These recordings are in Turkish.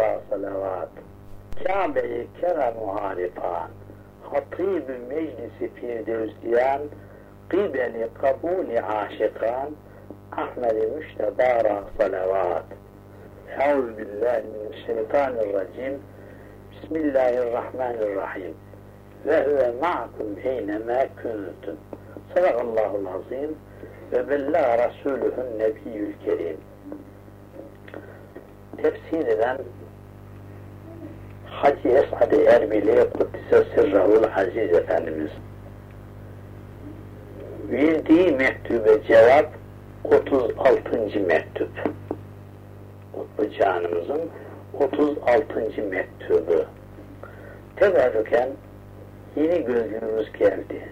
dara salavat. Kabe-i kerem-u harifan. Hatib-i meclisi firdevsiyan. Qibeli kabuli aşikan. Ahmed-i müştedara salavat. Euzu billahi mineşşeytanirracim. Bismillahirrahmanirrahim. Ve huve ma'kum eynema kuntum. Sadakallahul azim ve bella Resuluhun Nebiyyül Kerim. Tefsir eden Hacı Esad-ı Erbili Kuddise Sırrahul Aziz Efendimiz verdiği mektube cevap 36. mektup. Kutbu Canımızın 36. mektubu. Teberrüken yeni gözlüğümüz geldi.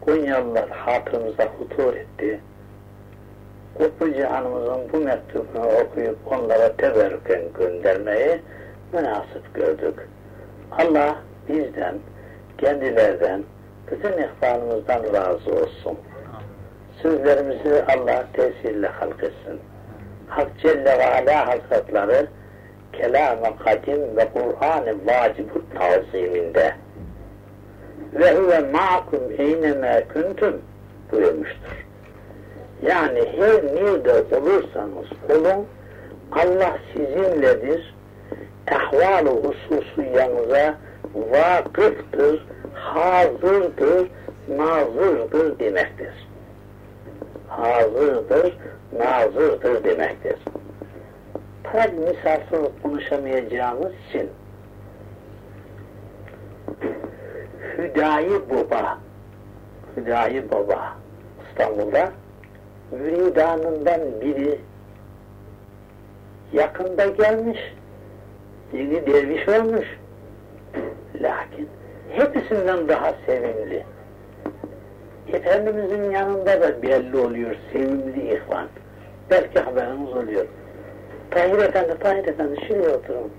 Konyalılar hatırımıza hutur etti. Kutbu Cihanımızın bu mektubunu okuyup onlara teberrüken göndermeyi münasip gördük. Allah bizden, kendilerden, bütün ihvanımızdan razı olsun. Sözlerimizi Allah tesirle halk etsin. Hak Celle ve Ala Hazretleri kelam-ı kadim ve Kur'an-ı vacib taziminde ve huve ma'kum eyneme kuntum buyurmuştur. Yani her nerede olursanız olun Allah sizinledir. Ehval-ı hususu yanınıza vakıftır, hazırdır, nazırdır demektir. Hazırdır, nazırdır demektir. Tabi misafir konuşamayacağımız için Hüdayi Baba Hüdayi Baba İstanbul'da müridanından biri yakında gelmiş yeni derviş olmuş lakin hepsinden daha sevimli Efendimizin yanında da belli oluyor sevimli ihvan belki haberiniz oluyor Tahir Efendi, Tahir Efendi şuraya oturun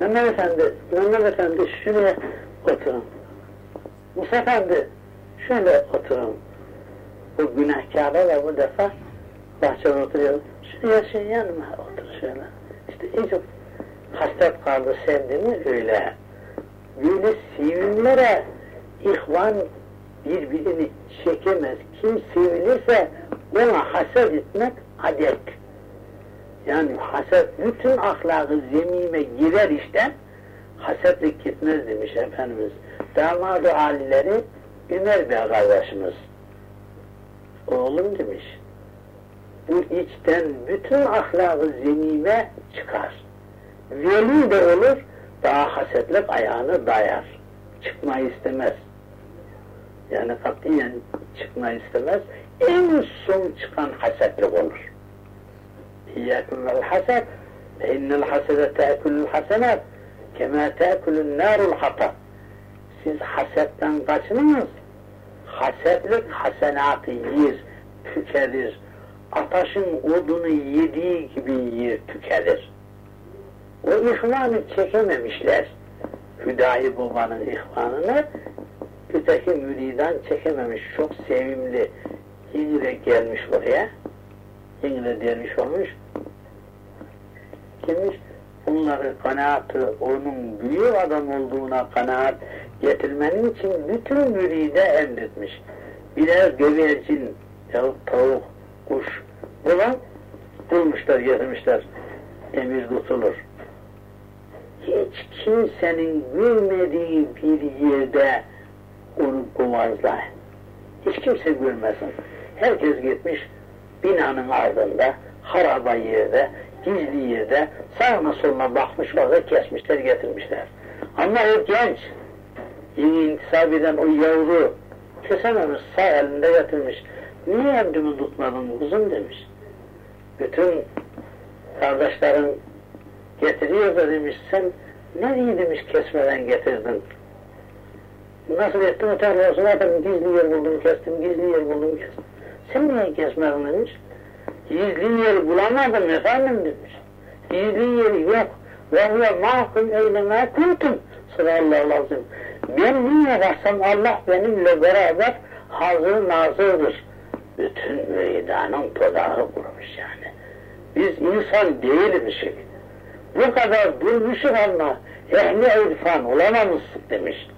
Mehmet Efendi, Mehmet Efendi şuraya oturun. Musa Efendi şöyle oturun. Bu günahkarlar da bu defa bahçede oturuyor. Şuraya şey yanıma otur şöyle. İşte iyice hasret kaldı sevdiğini öyle. Böyle sevimlere ihvan birbirini çekemez. Kim sevilirse ona haset etmek adet. Yani haset bütün ahlakı zemime girer işte hasetlik gitmez demiş Efendimiz. Damadı alileri Ömer Bey kardeşimiz. Oğlum demiş. Bu içten bütün ahlakı zemime çıkar. Veli de olur, daha hasetlik ayağını dayar. Çıkmayı istemez. Yani katiyen çıkmayı istemez. En son çıkan hasetlik olur. İyyâküm vel haset innel hasede te'kulül hasenat kema te'kulün nârul hatab siz hasetten kaçınınız hasetlik hasenatı yer, tükelir ataşın odunu yediği gibi yer, tükelir o ihvanı çekememişler Hüdayi babanın ihvanını öteki müridan çekememiş çok sevimli yeni de gelmiş oraya yeni de derviş olmuş kimmiş bunları kanaatı onun büyük adam olduğuna kanaat getirmenin için bütün müride emretmiş. Birer gövercin yahut tavuk, kuş bulan bulmuşlar, getirmişler. Emir tutulur. Hiç kimsenin görmediği bir yerde onu kovazlar. Hiç kimse görmesin. Herkes gitmiş binanın ardında, haraba yerde, gizli yerde sağına soluna bakmış orada kesmişler getirmişler. Ama o genç yeni intisap eden o yavru kesememiş sağ elinde getirmiş. Niye emrimi tutmadın kuzum demiş. Bütün kardeşlerin getiriyor da demiş sen nereye demiş kesmeden getirdin. Nasıl ettin utanma olsun efendim gizli yer buldum kestim gizli yer buldum kestim. Sen niye kesmedin demiş. Gizli yeri bulamadım efendim demiş. Gizli yeri yok. Ve huve mahkum eyleme kuntum. Sallallahu aleyhi Ben niye varsam Allah benimle beraber hazır nazırdır. Bütün meydanın todağı kurmuş yani. Biz insan değilmişik. Bu kadar durmuşsun ama ehli irfan olamamışsın demiş.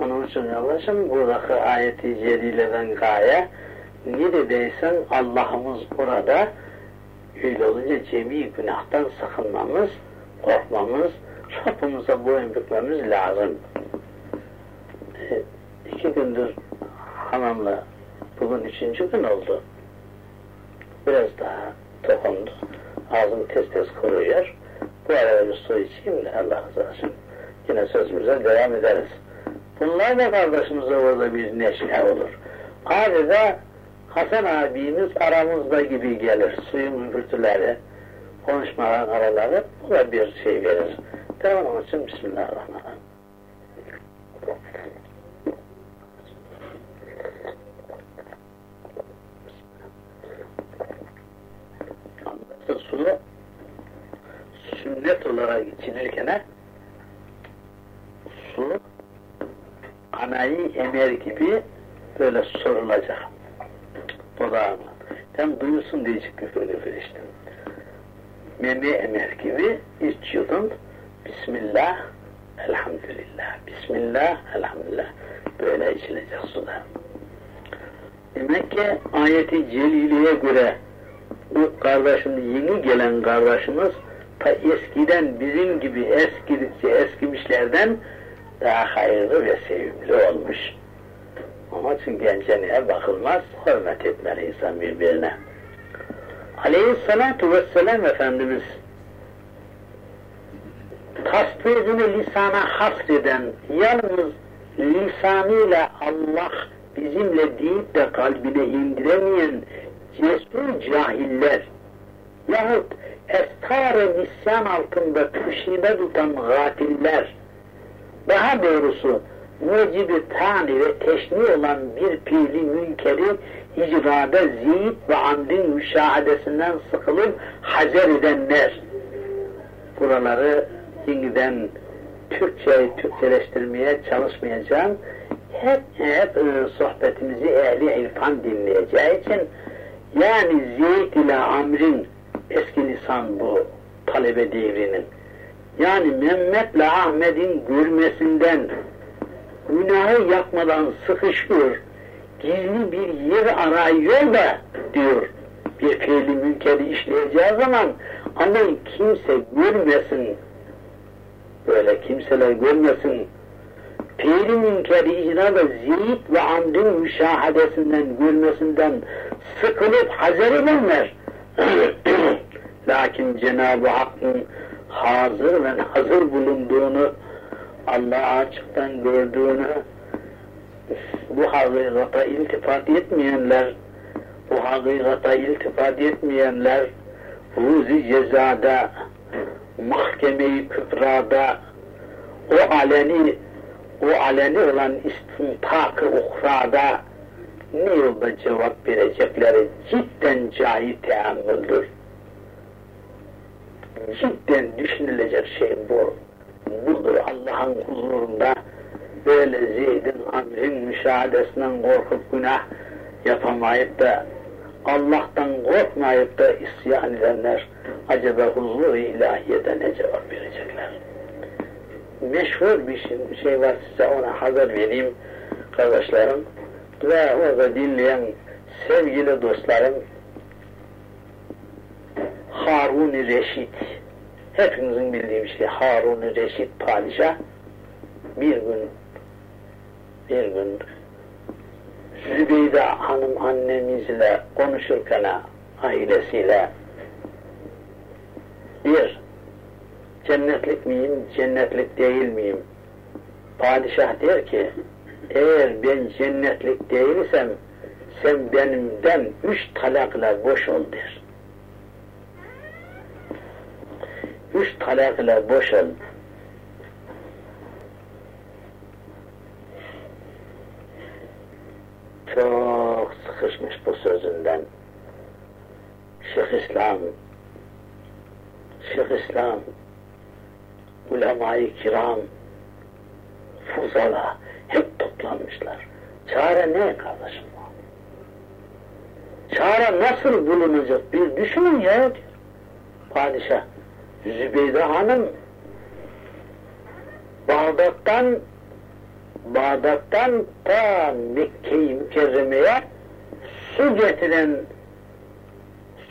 Onun için yallaşım buradaki ayeti celileden gaye ne dediysen Allah'ımız burada öyle olunca cemi günahtan sakınmamız, korkmamız, Rabbimize boyun bükmemiz lazım. E, iki gündür hanımla bugün üçüncü gün oldu. Biraz daha tokundu. Ağzım tez tez kuruyor. Bu arada bir su içeyim de Allah razı olsun. Yine sözümüze devam ederiz. Bunlar da kardeşimize orada bir neşe olur. Adeta Hasan abimiz aramızda gibi gelir. Suyun müfürtüleri, konuşmaların araları bu da bir şey verir. Devam için Bismillahirrahmanirrahim. Su sünnet olarak içilirken su anayı emer gibi böyle sorulacak. Dudağına. Hem duyulsun diyecek bir böyle bir işte. Meme emer gibi içiyordun. Bismillah, elhamdülillah. Bismillah, elhamdülillah. Böyle içilecek suda. Demek ki ayeti celileye göre bu kardeşimiz, yeni gelen kardeşimiz eskiden bizim gibi eskidikçe eskimişlerden daha hayırlı ve sevimli olmuş. Ama için gençliğe bakılmaz, hürmet etmeli insan birbirine. Aleyhissalatu vesselam Efendimiz tasdikini lisana hasreden, yalnız lisanıyla Allah bizimle deyip de kalbine indiremeyen cesur cahiller yahut estar-ı nisyan altında tüşide tutan gatiller daha doğrusu mucibi tani ve teşni olan bir fiili münkeri icrada ziyit ve andin müşahadesinden sıkılıp hazer edenler buraları yeniden Türkçe'yi Türkçeleştirmeye çalışmayacağım. Hep, hep e, sohbetimizi ehli irfan dinleyeceği için yani Zeyd ile Amr'in eski lisan bu talebe devrinin. Yani Mehmet ile Ahmet'in görmesinden günahı yapmadan sıkışıyor gizli bir yer arıyor da diyor bir fiili münkeri işleyeceği zaman ama kimse görmesin böyle kimseler görmesin fiili münkeri icrada ziyit ve andın müşahadesinden görmesinden sıkılıp hazır edenler lakin Cenab-ı Hakk'ın hazır ve hazır bulunduğunu Allah'a açıktan gördüğünü bu hakikata iltifat etmeyenler bu hakikata iltifat etmeyenler ruzi cezada mahkemeyi kübrada o aleni o aleni olan istintak-ı uhrada ne yolda cevap verecekleri cidden cahil teammüldür. Cidden düşünülecek şey bu. Budur Allah'ın huzurunda böyle Zeyd'in amrin müşahadesinden korkup günah yapamayıp da Allah'tan korkmayıp da isyan edenler acaba huzur-u ilahiyede ne cevap verecekler? Meşhur şey, bir şey var size ona haber vereyim kardeşlerim ve orada dinleyen sevgili dostlarım Harun-i Reşit hepinizin bildiği bir şey Harun-i Reşit padişah bir gün bir gün Zübeyde hanım annemizle konuşurken ailesiyle bir cennetlik miyim, cennetlik değil miyim? Padişah der ki eğer ben cennetlik değilsem sen benimden üç talakla boş ol der. Üç talakla boş ol. çok sıkışmış bu sözünden. Şeyh İslam, Şeyh İslam, ulema-i kiram, fuzala hep toplanmışlar. Çare ne kardeşim? Çare nasıl bulunacak? Bir düşünün ya diyor. Padişah. Zübeyde Hanım Bağdat'tan Bağdat'tan ta Mekke-i Mükerreme'ye su getiren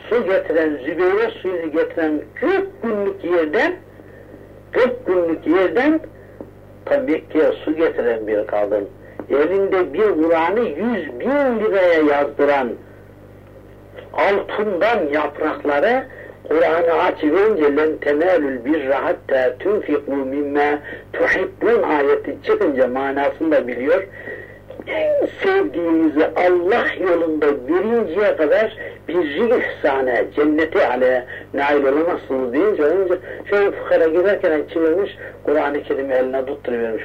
su getiren Zübeyre suyunu getiren 40 günlük yerden 40 günlük yerden ta Mekke'ye su getiren bir kadın elinde bir Kur'an'ı 100 bin liraya yazdıran altından yaprakları Kur'an'ı açıverince len temelül birre hatta tunfiku mimme tuhibbun ayeti çıkınca manasını da biliyor. En sevdiğinizi Allah yolunda verinceye kadar bir ihsane, cenneti ale nail olamazsınız deyince önce şöyle fukara giderken çevirmiş Kur'an-ı Kerim eline tutturuvermiş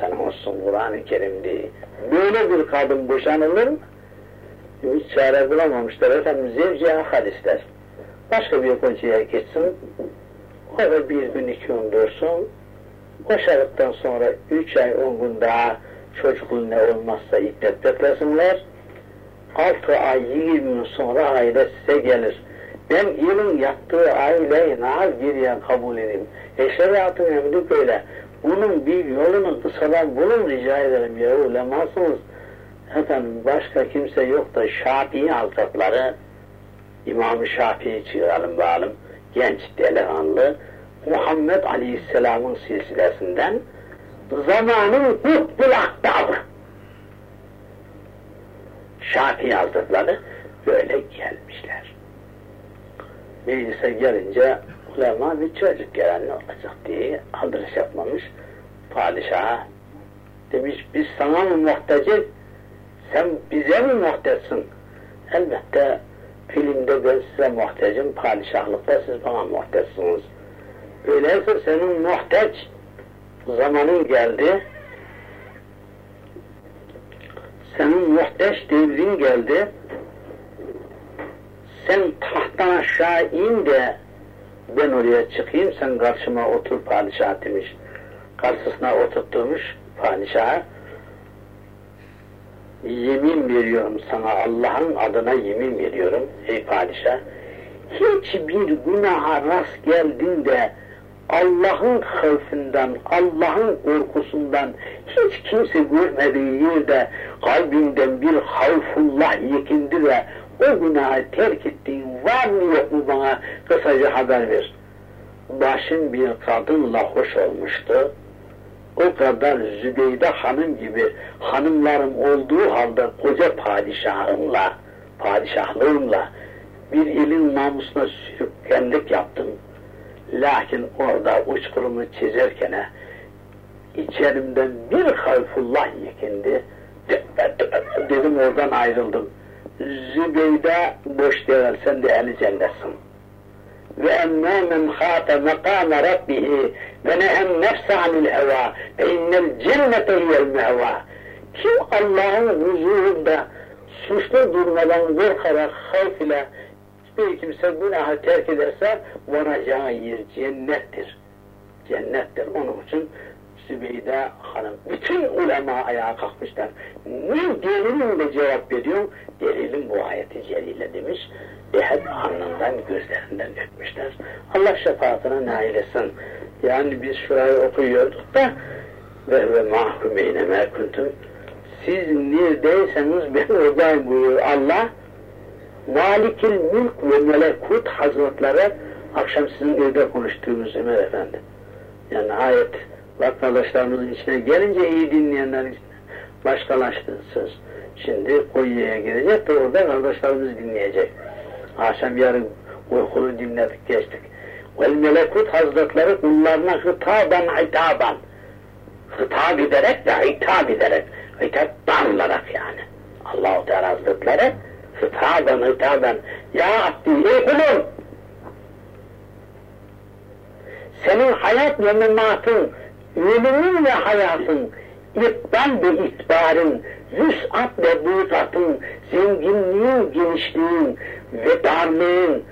sana olsun Kur'an-ı Kerim diye. Böyle bir kadın boşanılır mı? Hiç çare bulamamışlar efendim zevci akal ister başka bir kocaya gitsin, o da bir gün iki gün dursun, boşadıktan sonra üç ay on gün daha çocukluğu ne olmazsa iddet beklesinler, altı ay yirmi gün sonra aile size gelir. Ben yılın yattığı aileyi ne geriye kabul edeyim. E şeriatın emri böyle. Bunun bir yolunu kısadan bulun rica ederim ya ulemasınız. Efendim başka kimse yok da Şafii Hazretleri İmam-ı Şafii çığıralım bağlım, genç delikanlı, Muhammed Aleyhisselam'ın silsilesinden zamanın kutbul aktabı. Şafii Hazretleri böyle gelmişler. Meclise gelince ulema bir çocuk gelen ne olacak diye aldırış yapmamış. Padişaha demiş biz sana mı muhtacız sen bize mi muhtaçsın? Elbette filmde ben size muhtacım, padişahlıkta siz bana muhtaçsınız. Öyleyse senin muhtaç zamanın geldi, senin muhtaç devrin geldi, sen tahttan aşağı in de ben oraya çıkayım, sen karşıma otur padişah demiş. Karşısına oturtturmuş padişah yemin veriyorum sana Allah'ın adına yemin veriyorum ey padişah hiçbir günaha rast geldin de Allah'ın havfinden, Allah'ın korkusundan hiç kimse görmediği yerde kalbinden bir havfullah yekindi ve o günahı terk ettiğin var mı yok mu bana kısaca haber ver. Başın bir kadınla hoş olmuştu o kadar Zübeyde hanım gibi hanımlarım olduğu halde koca padişahımla, padişahlığımla bir ilin namusuna sürükkenlik yaptım. Lakin orada uçkurumu çizerken içerimden bir hayfullah yekindi. Dedim oradan ayrıldım. Zübeyde boş değil, sen de eli cennetsin ve emmâ men khâte mekâme rabbihi ve nehem nefse anil heva ve innel cennete hiyel mehva. Kim Allah'ın huzurunda suçlu durmadan korkarak havf ile bir kimse günahı terk ederse varacağı yer cennettir. Cennettir. Onun için Sübeyde Hanım, bütün ulema ayağa kalkmışlar. Ne delilinle cevap veriyor? Delilin bu ayeti celile demiş ve hep alnından gözlerinden öpmüşler. Allah şefaatine nail etsin. Yani biz şurayı okuyorduk da ve ve mahkumeyne merkuntum siz neredeyseniz ben oradayım buyuruyor Allah. Malikil Mülk ve Melekut Hazretleri akşam sizin evde konuştuğumuz Ömer Efendi. Yani ayet vatandaşlarımızın içine gelince iyi dinleyenler içine başkalaştı söz. Şimdi Konya'ya gidecek de orada kardeşlerimiz dinleyecek. Akşam yarın uykulu dinledik geçtik. Vel melekut hazretleri kullarına hitaben hitaben. Hitap ederek ve hitap ederek. Hitap darlarak yani. Allah-u Teala hazretleri hitaben hitaben. Ya Abdi ey kulum. Senin hayat ve mematın, ölümün ve hayatın, ikbal ve itbarın, vüs'at ve buğdatın, zenginliğin, genişliğin ve darlığın,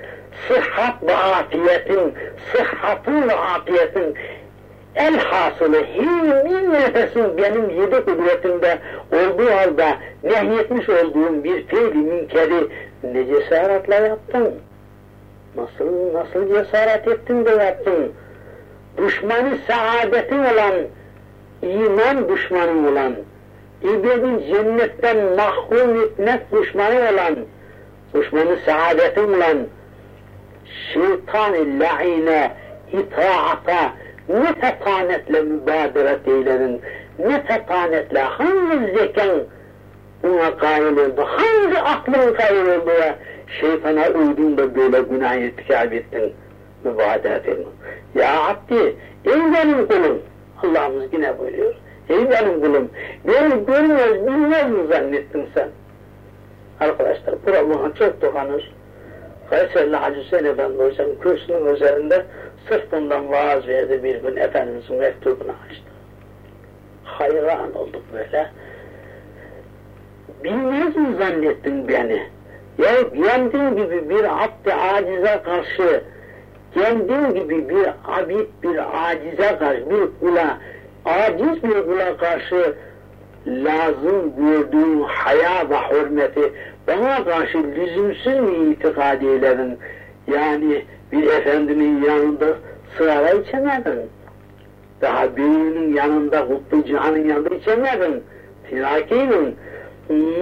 sıhhat ve afiyetin, sıhhatın ve afiyetin el hasılı himin nefesin benim yedi kudretimde olduğu halde nehyetmiş olduğum bir fiili münkeri ne cesaretle yaptın? Nasıl, nasıl cesaret ettin de yaptın? Düşmanı saadetin olan, iman düşmanı olan, ibadin cennetten mahrum etmek düşmanı olan, düşmanı saadetin olan, şeytan-ı la'ine, itaata, ne tetanetle mübaderet eyledin, ne tetanetle, hangi zekan ona kail oldu, hangi aklın kail oldu ya, şeytana uydun da böyle günah irtikab ettin, mübaderet edin. Ya Abdi, ey benim kulum, Allah'ımız yine buyuruyor, ey benim kulum, beni görmez, bilmez mi zannettin sen? Arkadaşlar, buna çok dokanır. Kayserli Hacı Hüseyin Efendi hocam kürsünün üzerinde sırf bundan vaaz verdi bir gün Efendimizin mektubunu açtı. Hayran olduk böyle. Bilmez mi zannettin beni? Ya kendin gibi bir abd acize karşı, kendin gibi bir abid bir acize karşı, bir kula, aciz bir kula karşı lazım gördüğün haya ve hürmeti bana karşı lüzumsuz mu itikad eyledin? Yani bir efendinin yanında sırara içemedin. Daha büyüğünün yanında, Kutlu Cihan'ın yanında içemedin. Firakiydin.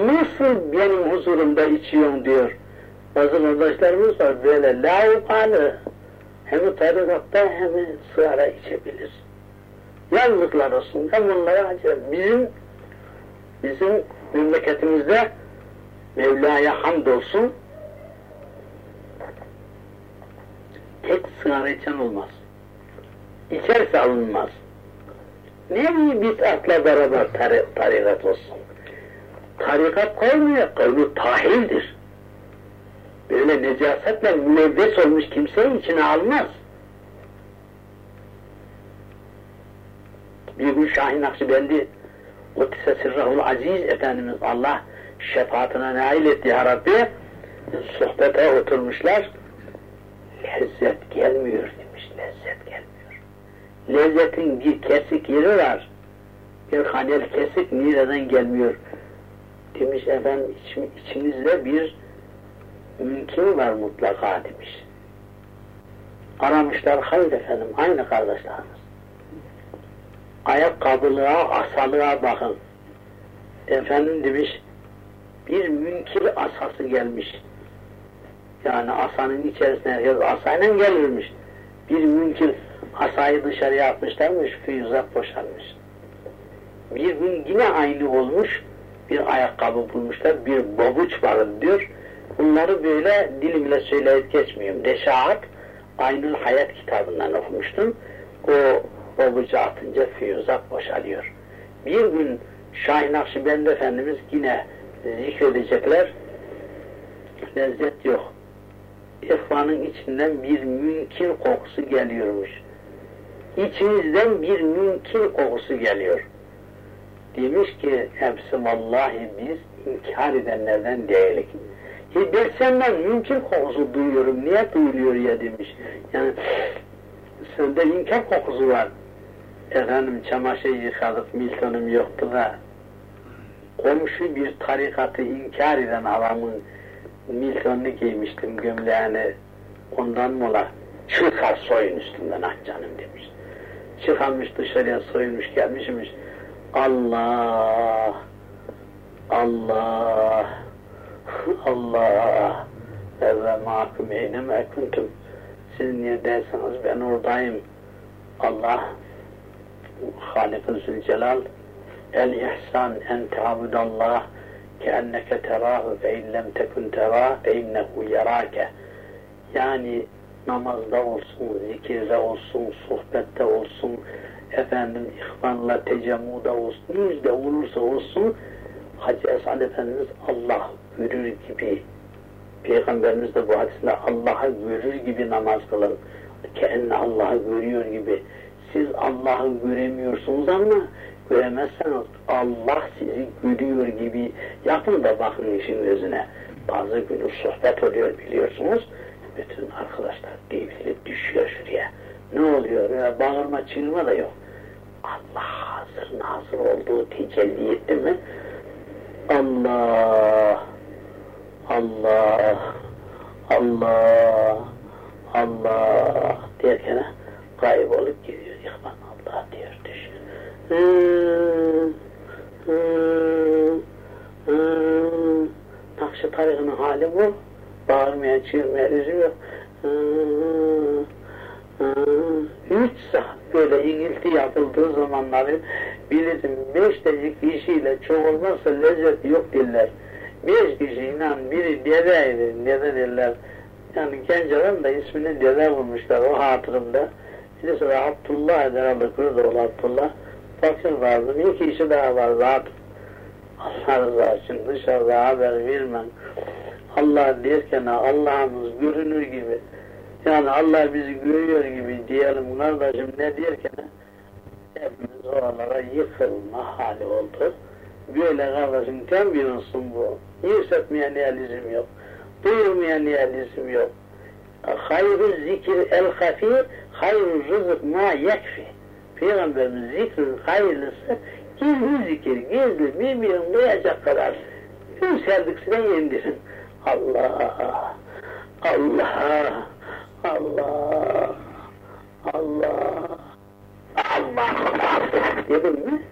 Nasıl benim huzurumda içiyorsun diyor. Bazı kardeşlerimiz var böyle lavukhalı. Hem tarikatta hem sırara içebilir. Yazıklar olsun. Hem bunlara acaba bizim bizim memleketimizde Mevla'ya hamdolsun tek sigara içen olmaz. İçerse alınmaz. Ne bir bid'atla beraber tar tarikat olsun. Tarikat koymuyor, kavlu tahildir. Böyle necasetle mülevves olmuş kimseyi içine almaz. Bir gün Şahin Akşibendi Kudüs'e sırrahul aziz Efendimiz Allah şefaatine nail etti ya Rabbi. Sohbete oturmuşlar. Lezzet gelmiyor demiş. Lezzet gelmiyor. Lezzetin bir kesik yeri var. Bir hanel kesik nereden gelmiyor demiş. Efendim iç, içinizde bir mümkün var mutlaka demiş aramışlar hayır efendim aynı kardeşlerimiz ayakkabılığa, asalığa bakın. Efendim demiş, bir münkir asası gelmiş. Yani asanın içerisine herkes asayla gelirmiş. Bir münkir asayı dışarıya atmışlarmış, füyüzat boşalmış. Bir gün yine aynı olmuş, bir ayakkabı bulmuşlar, bir babuç var diyor. Bunları böyle dilimle söyleyip geçmiyorum. Deşaat, Aynül Hayat kitabından okumuştum. O babucu atınca füyüzat boşalıyor. Bir gün Şahin Akşibendi Efendimiz yine zikredecekler. Lezzet yok. İhvanın içinden bir münkir kokusu geliyormuş. İçinizden bir münkir kokusu geliyor. Demiş ki hepsi vallahi biz inkar edenlerden değilik. E ben senden münkir kokusu duyuyorum. Niye duyuluyor ya demiş. Yani sende inkar kokusu var. Efendim çamaşır yıkadık, Milton'um yoktu da komşu bir tarikatı inkar eden adamın Milton'unu giymiştim gömleğini ondan mola çıkar soyun üstünden ah canım demiş. Çıkarmış dışarıya soyunmuş gelmişmiş. Allah Allah Allah. Evve mahkum eyneme kuntum? Siz neredeyseniz ben oradayım. Allah Halik-ı Zülcelal El ihsan en ta'budallah keenneke terahu fe in lem tekun terah fe innehu yarake. Yani namazda olsun, zikirde olsun, sohbette olsun, efendim ihvanla tecemmuda olsun, yüzde olursa olsun Hacı Esad Efendimiz Allah görür gibi Peygamberimiz de bu hadisinde Allah'ı görür gibi namaz kılın. Kendi Allah'ı görüyor gibi siz Allah'ı göremiyorsunuz ama göremezseniz Allah sizi görüyor gibi yapın da bakın işin özüne. Bazı günü sohbet oluyor biliyorsunuz. Bütün arkadaşlar devrilip düşüyor şuraya. Ne oluyor? Ya, bağırma çığırma da yok. Allah hazır nazır olduğu tecelli etti mi? Allah Allah Allah Allah derken kaybolup gidiyor. İhvan Allah diyor düş. Nakşı tarihinin hali bu. Bağırmaya, çığırmaya lüzum yok. Üç saat böyle inilti yapıldığı zamanları bilirim beş dakika kişiyle çok olmazsa lezzet yok diller. Beş kişiyle biri dedeydi, dede derler. Yani genç adam da ismini dede bulmuşlar o hatırımda. Birisi de Abdullah herhalde Kurdoğlu Abdullah. Fakir vardı, bir kişi daha var zaten. Allah rızası için dışarıda haber vermem. Allah derken Allah'ımız görünür gibi yani Allah bizi görüyor gibi diyelim kardeşim ne derken hepimiz oralara yıkılma hali oldu. Böyle kardeşim tembih olsun bu. Yükseltmeye niyalizm yok. Duyurmaya niyalizm yok. Hayrı zikir el hafi, hayrı rızık ma yekfi. Peygamberimiz zikrin hayırlısı gizli zikir, gizli birbirini duyacak kadar yükseldikçe. Allah, Allah, Allah, Allah, Allah, Allah dedim mi?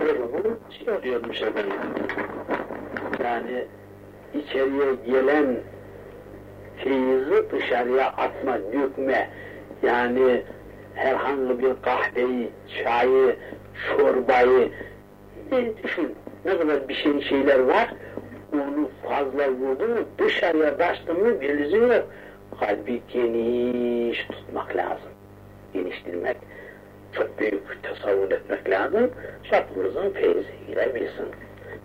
Durumu şey oluyormuş efendim. Yani içeriye gelen feyizi dışarıya atma, dökme. Yani herhangi bir kahveyi, çayı, çorbayı ne düşün. Ne kadar bir şey şeyler var. Onu fazla vurdu mu dışarıya taştı mı bir lüzum yok kalbi geniş tutmak lazım. Geniştirmek, çok büyük tasavvur etmek lazım. Şartımızın feyziyle bilsin.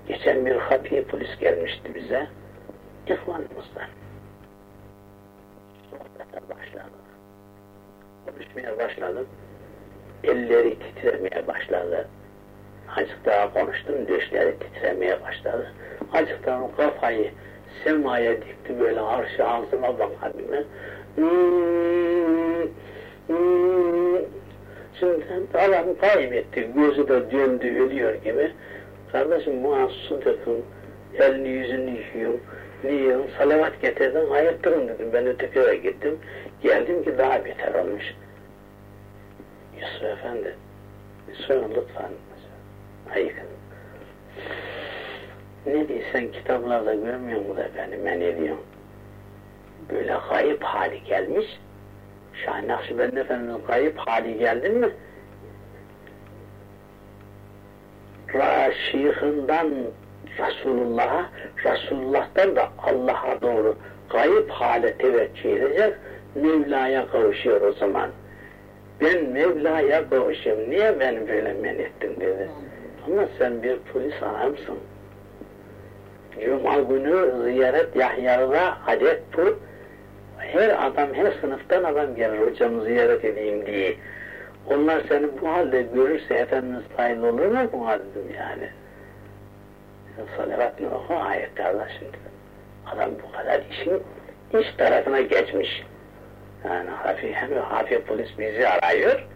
Geçen bir hafiye polis gelmişti bize. İhvanımızdan. Sohbete başladı. Konuşmaya başladım. Elleri titremeye başladı. Azıcık daha konuştum, dişleri titremeye başladı. Azıcık daha kafayı semaya dikti böyle arşı ağzıma bakardı. Hmm, hmm. Şimdi adam kaybetti, gözü de döndü, ölüyor gibi. Kardeşim su dökün, elini yüzünü yıkayın, niye salavat getirdin, ayıttırın dedim. Ben öteki eve gittim, geldim ki daha beter olmuş. Yusuf Efendi, sorun lütfen, ayıkın ne diysen kitaplarda görmüyor mu da efendim ben ne diyorum? Böyle kayıp hali gelmiş. Şahin Nakşibendi Efendimiz'in kayıp hali geldi mi? Raşihından Resulullah'a, Resulullah'tan da Allah'a doğru kayıp hale teveccüh edecek, Mevla'ya kavuşuyor o zaman. Ben Mevla'ya kavuşayım, niye beni böyle men ettin dedi. Ama sen bir polis adamsın. Cuma günü ziyaret Yahya'da adet bu. Her adam, her sınıftan adam gelir hocamı ziyaret edeyim diye. Onlar seni bu halde görürse Efendimiz dahil olur mu bu halde yani? Salavat mı oku? Hayır kardeşim. Adam bu kadar işin iş tarafına geçmiş. Yani hafif, hem hafif polis bizi arıyor.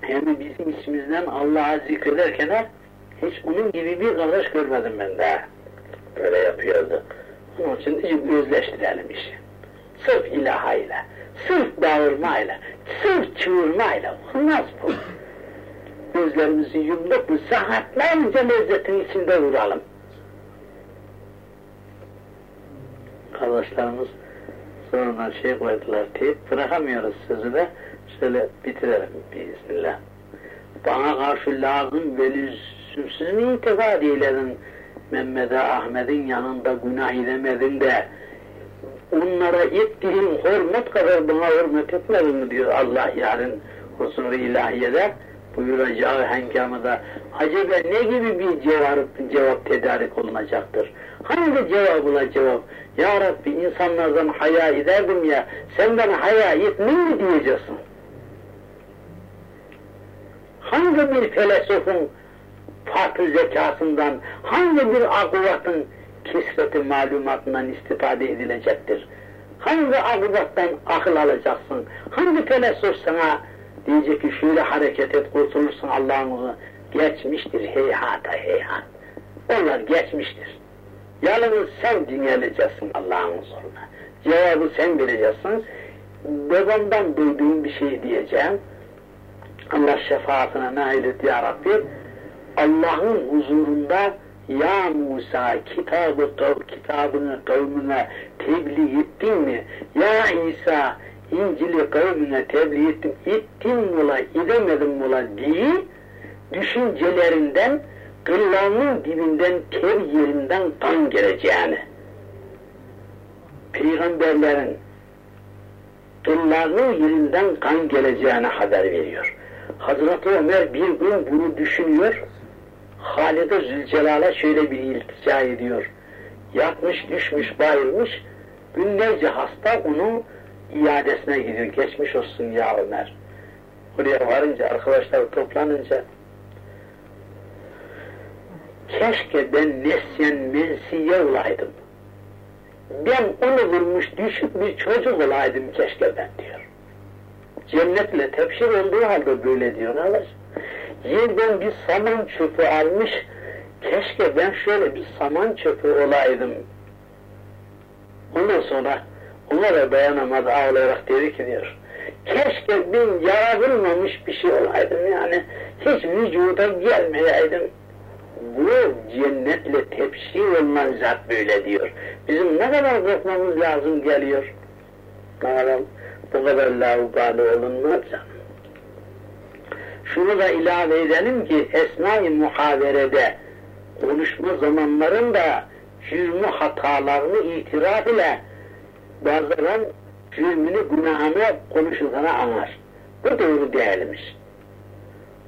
Hem bizim içimizden Allah'a zikrederken hiç onun gibi bir kardeş görmedim ben daha. Böyle yapıyordu. Onun için hiç gözleştirelim işi. Sırf ilahayla, sırf bağırmayla, sırf çığırmayla olmaz bu. Gözlerimizi yumduk mu saatlerce lezzetin içinde duralım. Kardeşlerimiz sonradan şey koydular teyip bırakamıyoruz sözü de şöyle bitirelim biiznillah. Bana karşı lazım ve lüzumsuz mu itikad eyledin? Mehmet'e Ahmet'in yanında günah edemedin de onlara ettiğin hürmet kadar bana hürmet etmedin mi diyor Allah yarın huzur-u ilahiyede buyuracağı hengamada acaba ne gibi bir cevap, cevap tedarik olunacaktır? Hangi cevabına cevap? Ya Rabbi insanlardan haya ederdim ya senden haya etmem mi diyeceksin? Hangi bir felsefen farklı zekasından, hangi bir akıvatın kisveti malumatından istifade edilecektir? Hangi akıvattan akıl alacaksın? Hangi felsefe sana diyecek ki şöyle hareket et kurtulursun Allah'ın geçmiştir heyhata heyhat. Onlar geçmiştir. Yalnız sen dinleneceksin Allah'ın huzuruna. Cevabı sen vereceksin. Babamdan duyduğum bir şey diyeceğim. Allah şefaatine nail et ya Rabbi. Allah'ın huzurunda ya Musa kitabı kitabını kavmine tebliğ ettin mi? Ya İsa İncil'i kavmine tebliğ ettin, ettin mula, edemedim mula diye düşüncelerinden gırlanın dibinden ter yerinden kan geleceğini peygamberlerin gırlanın yerinden kan geleceğini haber veriyor. Hazreti Ömer bir gün bunu düşünüyor. Halide Zülcelal'a şöyle bir iltica ediyor. Yatmış, düşmüş, bayılmış. Günlerce hasta onun iadesine gidiyor. Geçmiş olsun ya Ömer. Oraya varınca, arkadaşlar toplanınca keşke ben nesyen mensiye olaydım. Ben onu vurmuş düşük bir çocuk olaydım keşke ben diyor. Cennetle tepşir olduğu halde böyle diyor arkadaş. Yerden bir saman çöpü almış, keşke ben şöyle bir saman çöpü olaydım. Ondan sonra ona da dayanamadı ağlayarak dedi ki diyor. Keşke ben yaratılmamış bir şey olaydım yani. Hiç vücuda gelmeyeydim. Bu cennetle tepsi olman zat böyle diyor. Bizim ne kadar korkmamız lazım geliyor. Bakalım bu kadar laubali olunmaz canım. Şunu da ilave edelim ki esnai muhaverede konuşma zamanlarında cürmü hatalarını itiraf ile bazıları cürmünü günahını konuşulana anlar. Bu doğru değilmiş.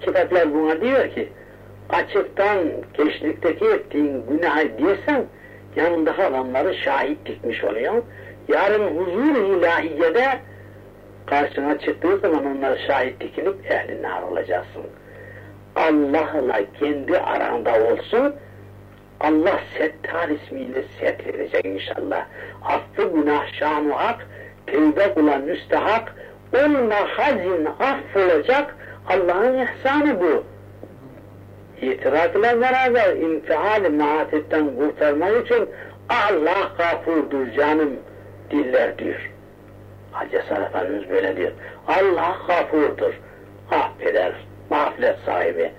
Kitaplar buna diyor ki açıktan gençlikteki ettiğin günah diyorsan yanındaki adamları şahit dikmiş oluyor. Yarın huzur ilahiyede karşına çıktığı zaman onlara şahit dikilip ehli nar olacaksın. Allah'la kendi aranda olsun, Allah Settar ismiyle set verecek inşallah. Affı günah şanı hak, tevbe kula müstehak, onunla hazin affolacak Allah'ın ihsanı bu. İtirak ile beraber infial-i maatetten kurtarmak için Allah gafurdur canım diller diyor. Hacı Hasan Efendimiz böyle diyor. Allah gafurdur. Affeder. Mağfiret sahibi.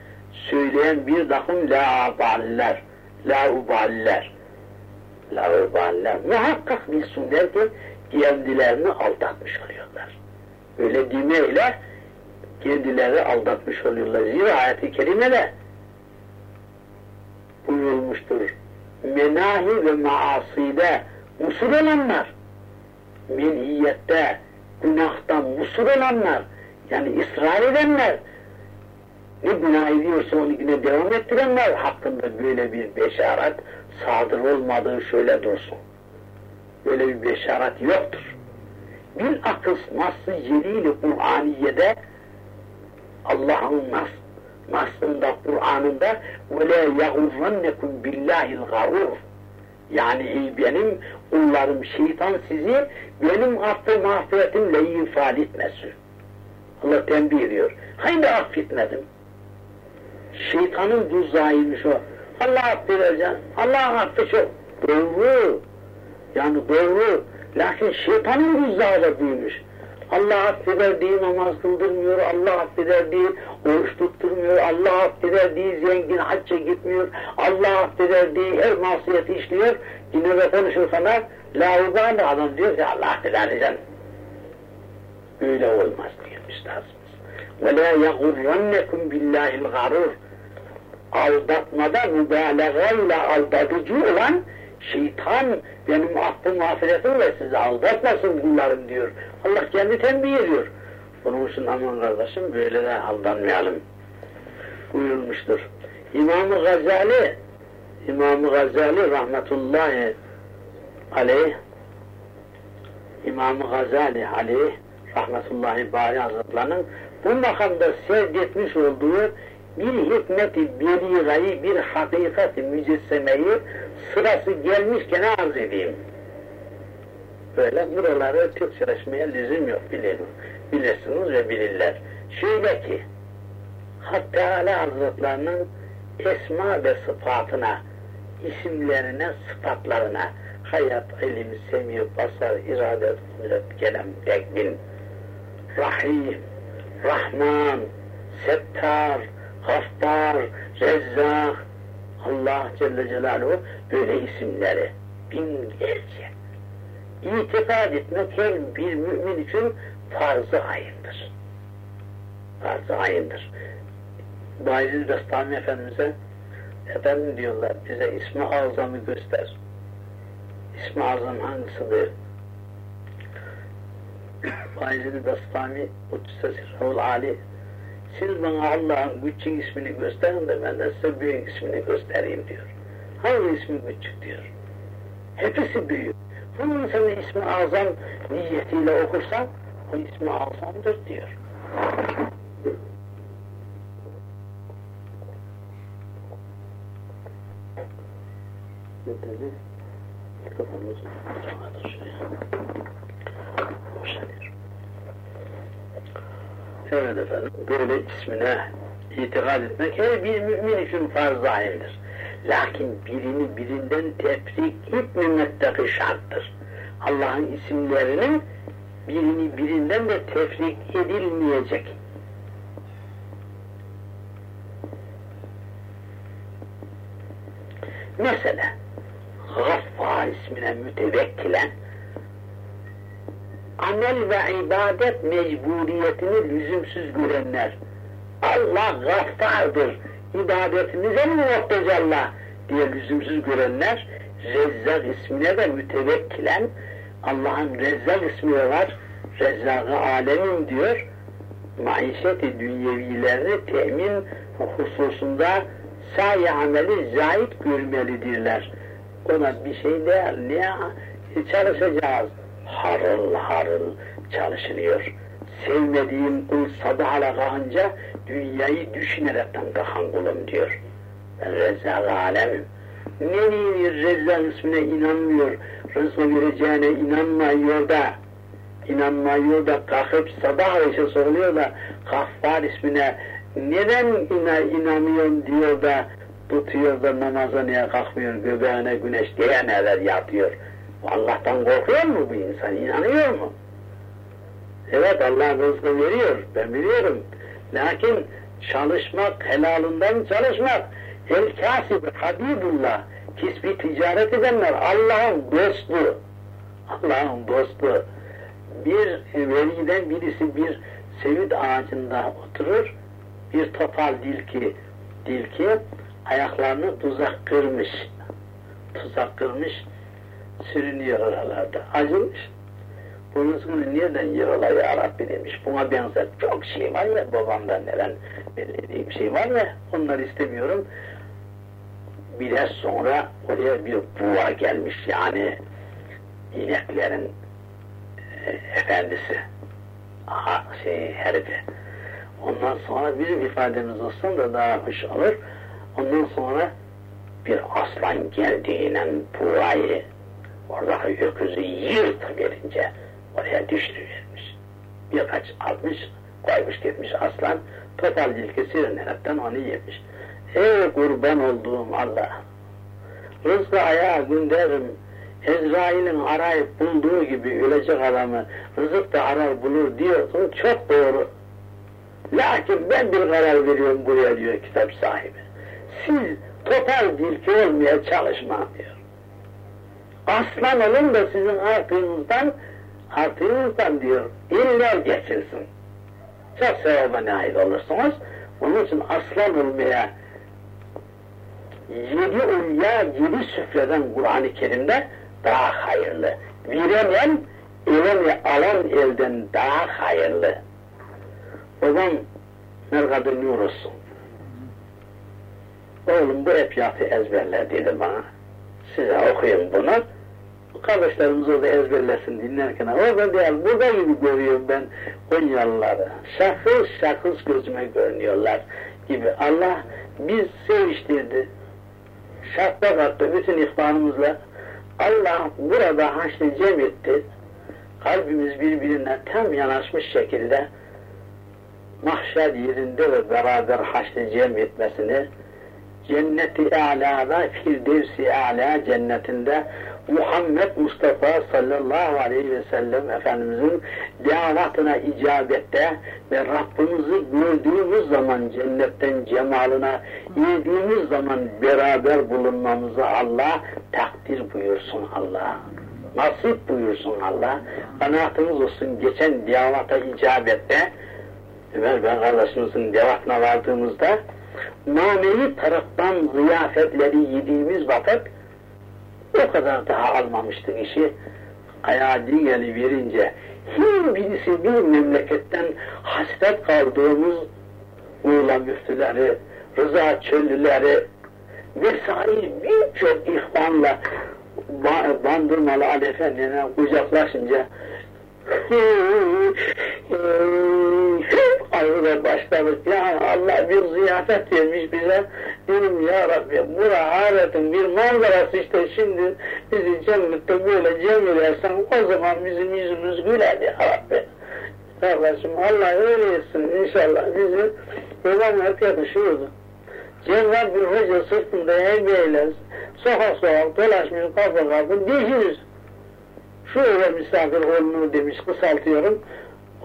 Söyleyen bir takım la-aballer. La-uballer. La-uballer. Muhakkak bilsinler ki kendilerini aldatmış oluyorlar. Öyle demeyle kendilerini aldatmış oluyorlar. Zira ayet-i kerimede buyurulmuştur. Menahi ve maaside musul olanlar, menhiyette, günahtan musul olanlar, yani ısrar edenler, ne günah ediyorsa onu yine devam ettirenler hakkında böyle bir beşaret sadır olmadığı şöyle dursun. Böyle bir beşaret yoktur. Bir akıl nasıl celil-i Kur'aniye'de Allah'ın nas, nasında, Kur'an'ında وَلَا يَغُرَّنَّكُمْ بِاللّٰهِ الْغَرُورِ Yani benim kullarım şeytan sizi benim affı mağfiretimle ifade etmesin. Allah tembih ediyor. Haydi affetmedim. Şeytanın tuzağıymış o. Allah affedeceksin. Allah affı çok. Doğru. Yani doğru. Lakin şeytanın tuzağı da büyümüş. Allah affeder diye namaz kıldırmıyor, Allah affeder diye oruç tutturmuyor, Allah affeder diye zengin hacca gitmiyor, Allah affeder diye her masiyeti işliyor. İnönü'yle konuşur sana, la uzağını diyor ya Allah filan Öyle olmaz diyormuş lazım. Ve la yagurrannekum billahil garur. Aldatmada mübalağayla aldatıcı olan şeytan benim affım mağfiretim ve sizi aldatmasın kullarım diyor. Allah kendi tembih ediyor. Onun için aman kardeşim böyle de aldanmayalım buyurmuştur. İmam-ı Gazali İmam-ı Gazali rahmetullahi aleyh İmam-ı Gazali aleyh rahmetullahi bari hazretlerinin bu makamda sevdetmiş olduğu bir hikmeti beligayı, bir hakikati mücessemeyi sırası gelmişken arz edeyim. Böyle buraları Türkçeleşmeye lüzum yok bilelim. Bilirsiniz ve bilirler. Şöyle ki, Hak Teala Hazretlerinin esma ve sıfatına, isimlerine, sıfatlarına, hayat, ilim, semih, basar, irade, kudret, kelem, tekvin, Rahim, Rahman, Settar, Gaffar, Rezzak, Allah Celle Celaluhu böyle isimleri binlerce. İtikad etmek her bir mümin için farz-ı ayındır. Farz-ı ayındır. Bayezid Bestami Efendimiz'e efendim diyorlar bize ismi azamı göster. İsmi azam hangisidir? Bayezid Bestami Uçsa Sirrahul Ali siz bana Allah'ın küçük ismini gösterin de ben de size büyük ismini göstereyim diyor. Hangi ismi küçük diyor. Hepsi büyük. Bunun senin ismi azam niyetiyle okursan o ismi azamdır diyor. Dedi? Mikrofonumuzu tutamadı şuraya. Boşanıyor. Evet efendim, böyle ismine itikad etmek her bir mümin için farz-ı aynıdır. Lakin birini birinden tefrik etmemek dahi şarttır. Allah'ın isimlerinin birini birinden de tefrik edilmeyecek. Mesela Gaffar ismine mütevekkilen amel ve ibadet mecburiyetini lüzumsuz görenler Allah gaffardır, ibadetinize muhtaç Allah diye lüzumsuz görenler Rezzak ismine de mütevekkilen Allah'ın Rezzak ismi var, Rezzak-ı alemin diyor, maişeti dünyevilerini temin hususunda sahi ameli zahit görmelidirler. Ona bir şey değil, ne çalışacağız? Harıl harıl çalışılıyor. Sevmediğim kul sabahla kalkınca dünyayı düşünerekten kalkan kulum diyor. Ben Rezzak-ı alemim. Ne diyor Rezzak ismine inanmıyor, rızkı vereceğine inanmıyor da, inanmıyor da kalkıp sabah işe soruluyor da Gaffar ismine neden ina, inanıyorsun diyor da tutuyor da namaza niye kalkmıyor, göbeğine güneş diye neler yatıyor. Allah'tan korkuyor mu bu insan, inanıyor mu? Evet Allah rızkı veriyor, ben biliyorum. Lakin çalışmak, helalından çalışmak, el kasib habibullah, kisbi ticaret edenler Allah'ın dostu. Allah'ın dostu. Bir veliden birisi bir sevit ağacında oturur, bir topal dilki, dilki ayaklarını tuzak kırmış. Tuzak kırmış, sürünüyor oralarda. Acımış. Bunun nereden yığıla ya Rabbi demiş. Buna benzer çok şey var ya babamdan neden belirlediğim şey var ya onları istemiyorum. Biraz sonra oraya bir buğa gelmiş yani ineklerin e, efendisi. Aha, şey herifi. Ondan sonra bizim ifademiz olsun da daha hoş olur. Ondan sonra bir aslan geldiğiyle buğayı oradaki öküzü yırtı verince oraya düştüvermiş. Birkaç almış, koymuş gitmiş aslan, topal dilki sürünerekten onu yemiş. Ey kurban olduğum Allah! Rızkı ayağa gönderim, Ezrail'in arayıp bulduğu gibi ölecek adamı rızık da arar bulur diyorsun, çok doğru. Lakin ben bir karar veriyorum buraya diyor kitap sahibi. Siz topal dilki olmaya çalışma diyor. Aslan olun da sizin artığınızdan artığınızdan diyor iller geçilsin. Çok sevaba nail olursunuz. Onun için aslan olmaya yedi ulya, yedi süfreden Kur'an-ı Kerim'de daha hayırlı. Viremen, elini alan elden daha hayırlı. Babam merkadı nur olsun. Oğlum bu epyatı ezberle dedi bana. Size okuyun bunu. Kardeşlerimiz orada ezberlesin dinlerken. Orada değil, burada gibi görüyorum ben Konyalıları. Şakız şakız gözüme görünüyorlar gibi. Allah biz seviştirdi. Şartla kattı bütün ihvanımızla. Allah burada haşlı cem etti. Kalbimiz birbirine tam yanaşmış şekilde mahşer yerinde ve beraber haşlı cem etmesini cenneti alada firdevsi ala cennetinde Muhammed Mustafa sallallahu aleyhi ve sellem Efendimizin davetine icabette ve Rabbimizi gördüğümüz zaman cennetten cemalına yediğimiz zaman beraber bulunmamızı Allah takdir buyursun Allah. Nasip buyursun Allah. Kanaatımız olsun geçen davata icabette Ömer ben kardeşimizin devatına vardığımızda manevi taraftan ziyafetleri yediğimiz vakit o kadar daha almamıştık işi. Ayağa dingeli verince hiç birisi bir memleketten hasret kaldığımız Muğla müftüleri, Rıza Çöllüleri vesaire birçok ihvanla Bandırmalı Ali Efendi'ne kucaklaşınca Ağzına başladık. Ya Allah bir ziyafet vermiş bize. Dedim ya Rabbi bu ahiretin bir manzarası işte şimdi bizi cennette böyle cem edersen o zaman bizim yüzümüz güler ya Rabbi. Kardeşim Allah öyle etsin inşallah bizi öğrenmek yakışıyordu. Cenab bir hoca sırtında emeğiyle sokak sokak dolaşmış kapı kapı değişiriz. Şu eve misafir olunu demiş kısaltıyorum.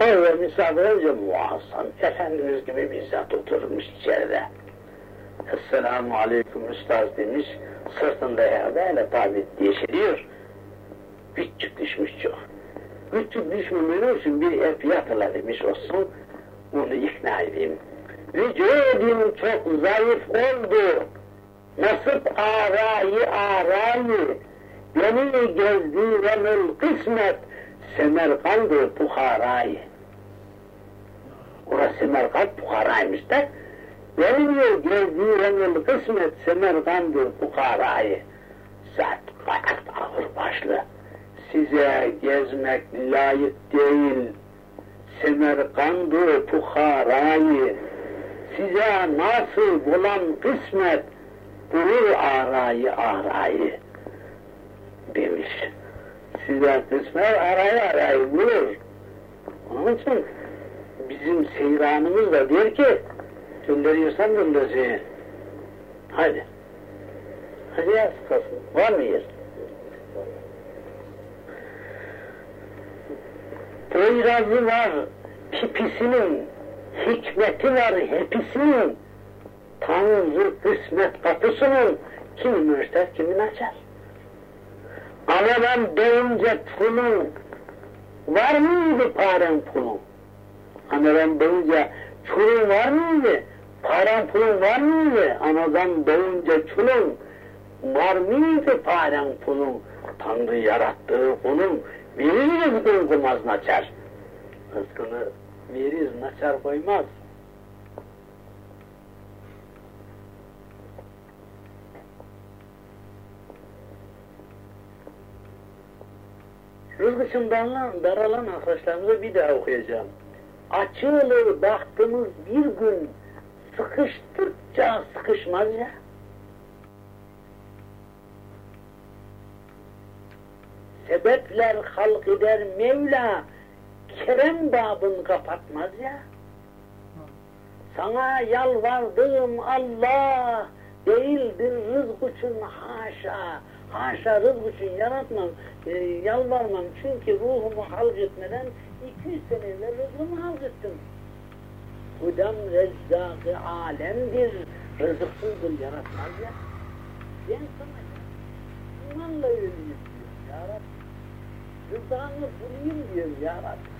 O eve misafir olunca muazzam Efendimiz gibi bizzat oturmuş içeride. Esselamu aleyküm üstaz demiş. Sırtında ya böyle tabi yeşeriyor. Küçük düşmüş çok. Küçük düşmemen için bir ev fiyatla demiş olsun. Onu ikna edeyim. Vücudum çok zayıf oldu. Nasip arayı arayı. Beni gezdirenül kısmet Semerkand'ı Buhara'yı. Orası Semerkand Buhara'ymış da. Beni gezdirenül kısmet Semerkand'ı Buhara'yı. Zat fakat ağır başlı. Size gezmek layık değil. Semerkand'ı Buhara'yı. Size nasıl bulan kısmet bulur arayı arayı demiş. Size kısmet arayı arayı bulur. Onun için bizim seyranımız da diyor ki gönderiyorsan göndersin. Hadi. Hadi yaz kalsın. Var mı yer? Poyrazı var, pipisinin, hikmeti var hepsinin, Tanrı kısmet kapısının kimi mürter, kimin açar. Anadan doğunca pulun, var mıydı paren pulun? Anadan doğunca çulun var mıydı? Paren pulun var mıydı? Anadan doğunca çulun, var mıydı paren pulun? Tanrı yarattığı kulun, birini rızkını koymaz naçar. Rızkını verir, naçar koymaz. Daralan, daralan arkadaşlarımıza bir daha okuyacağım. Açılır baktığımız bir gün sıkıştıkça sıkışmaz ya. Sebepler halk eder Mevla, kerem babın kapatmaz ya. Sana yalvardığım Allah değildir rızk için haşa. Haşa rızk için yaratmam, e, yalvarmam. Çünkü ruhumu halk etmeden 200 sene evvel rızkımı halk ettim. Hudam rezzâk-ı alemdir. Rızıksızdır yaratmaz ya. Ben sana imanla ölüyüm diyor ya Rabbi. Rızanı bulayım diyorum ya Rabbi.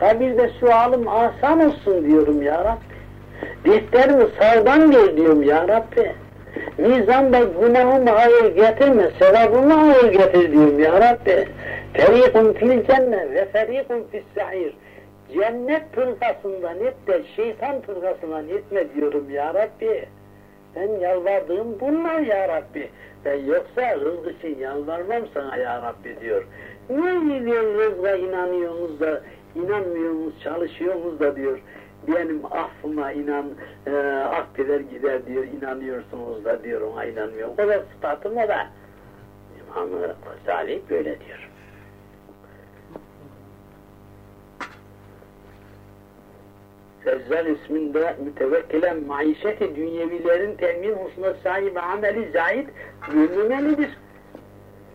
Kabirde sualım asan olsun diyorum ya Rabbi. Defterimi sağdan ver diyorum ya Rabbi. Mizanda günahımı ağır getirme, sevabımı ağır getir diyorum ya Rabbi. Ferikun fil cennet ve ferikun fis sa'ir. Cennet tırkasından et de şeytan tırkasından etme diyorum ya Rabbi. Ben yalvardığım bunlar ya Rabbi. Ben yoksa rızk için yalvarmam sana ya Rabbi diyor. Niye diyor rızka inanıyorsunuz da inanmıyorsunuz, çalışıyorsunuz da diyor benim affıma inan, e, affeder gider diyor, inanıyorsunuz da diyor, ona inanmıyorum. O da sıfatım o da. İmam-ı Gazali böyle diyor. Sezzal isminde mütevekkilen maişeti dünyevilerin temin husna sahibi ameli zahid görmemelidir.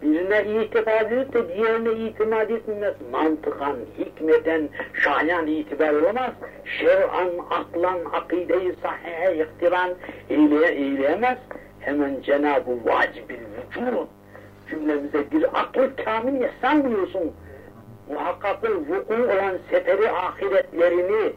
Birine itibar edip de diğerine itimat etmemez. Mantıkan, hikmeten, şayan itibar olamaz. Şer'an, aklan, akide-i sahihe iktiran eyleye, eyleyemez. Hemen Cenab-ı Vacibil Vücud cümlemize bir akıl kamil ihsan buyursun. Muhakkakın vuku olan seferi ahiretlerini,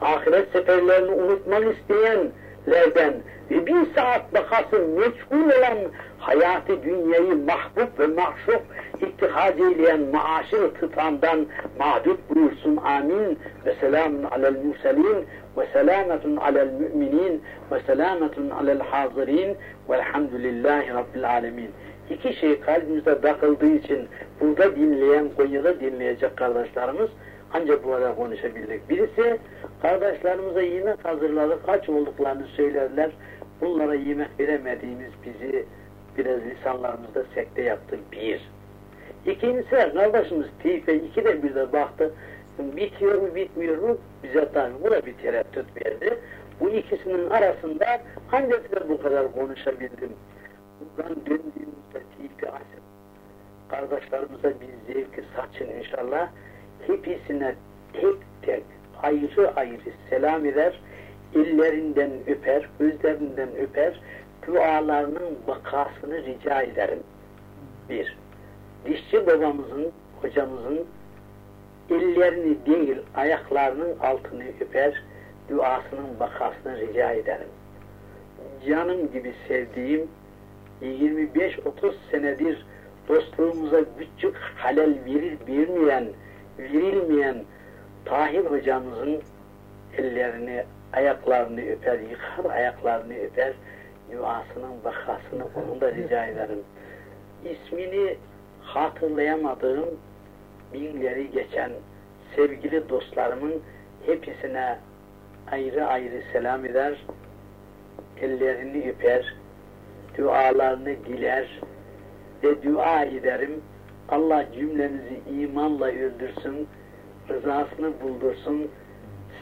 ahiret seferlerini unutmak isteyenlerden ve bir saat bakası meçhul olan hayatı dünyayı mahbub ve mahşuf ittihaz eyleyen maaşır tıtandan mağdut buyursun amin. Ve selamun alel murselin ve selametun alel müminin ve selametun alel hazirin. Velhamdülillahi rabbil alemin. İki şey kalbimize takıldığı için burada dinleyen, Konya'da dinleyecek kardeşlerimiz ancak bu arada konuşabildik. Birisi kardeşlerimize yemek hazırladık, aç olduklarını söylerler. Bunlara yemek veremediğimiz bizi biraz lisanlarımızda sekte yaptı. Bir. İkincisi kardeşimiz tipe iki de bir de baktı. Bitiyor mu bitmiyor mu bize tabi bu da bir tereddüt verdi. Bu ikisinin arasında ancak bu kadar konuşabildim. Buradan döndüğümüzde tipi asıl kardeşlerimize bir zevki saçın inşallah. Hepsine tek tek ayrı ayrı selam eder, ellerinden öper, gözlerinden öper, dualarının vakasını rica ederim. Bir, dişçi babamızın, hocamızın ellerini değil ayaklarının altını öper, duasının vakasını rica ederim. Canım gibi sevdiğim 25-30 senedir dostluğumuza küçük halel verir, vermeyen, verilmeyen Tahir hocamızın ellerini, ayaklarını öper, yıkar ayaklarını öper, duasının vakasını onun da rica ederim. İsmini hatırlayamadığım binleri geçen sevgili dostlarımın hepsine ayrı ayrı selam eder, ellerini öper, dualarını diler ve dua ederim. Allah cümlemizi imanla öldürsün, rızasını buldursun,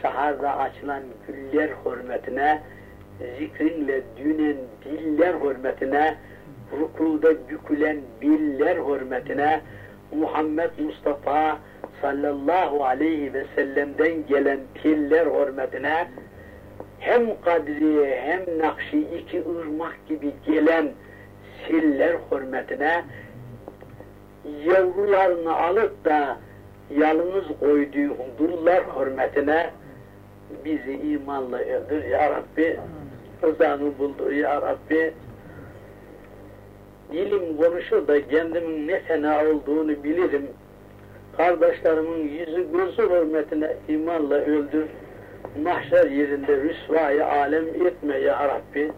saharda açılan güller hürmetine, zikrinle dünen diller hürmetine, rukuda bükülen biller hürmetine, Muhammed Mustafa sallallahu aleyhi ve sellem'den gelen tiller hürmetine, hem kadri hem nakşi iki ırmak gibi gelen siller hürmetine yavrularını alıp da yalnız koyduğu dullar hürmetine bizi imanla öldür ya Rabbi. Rızanı buldur ya Rabbi. Dilim konuşur da kendimin ne fena olduğunu bilirim. Kardeşlerimin yüzü gözü hürmetine imanla öldür. Mahşer yerinde rüsvayı alem etme ya Rabbi.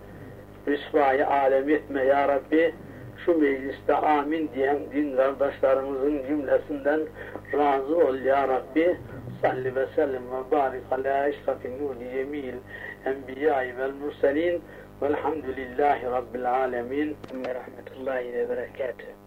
Rüsvayı alem etme ya Rabbi. Şu mecliste amin diyen din kardeşlerimizin cümlesinden razı ol ya Rabbi. Salli ve sellim ve barik ala eşrafin nuri cemil enbiyayı vel murselin velhamdülillahi rabbil alemin ve rahmetullahi ve berekatuhu.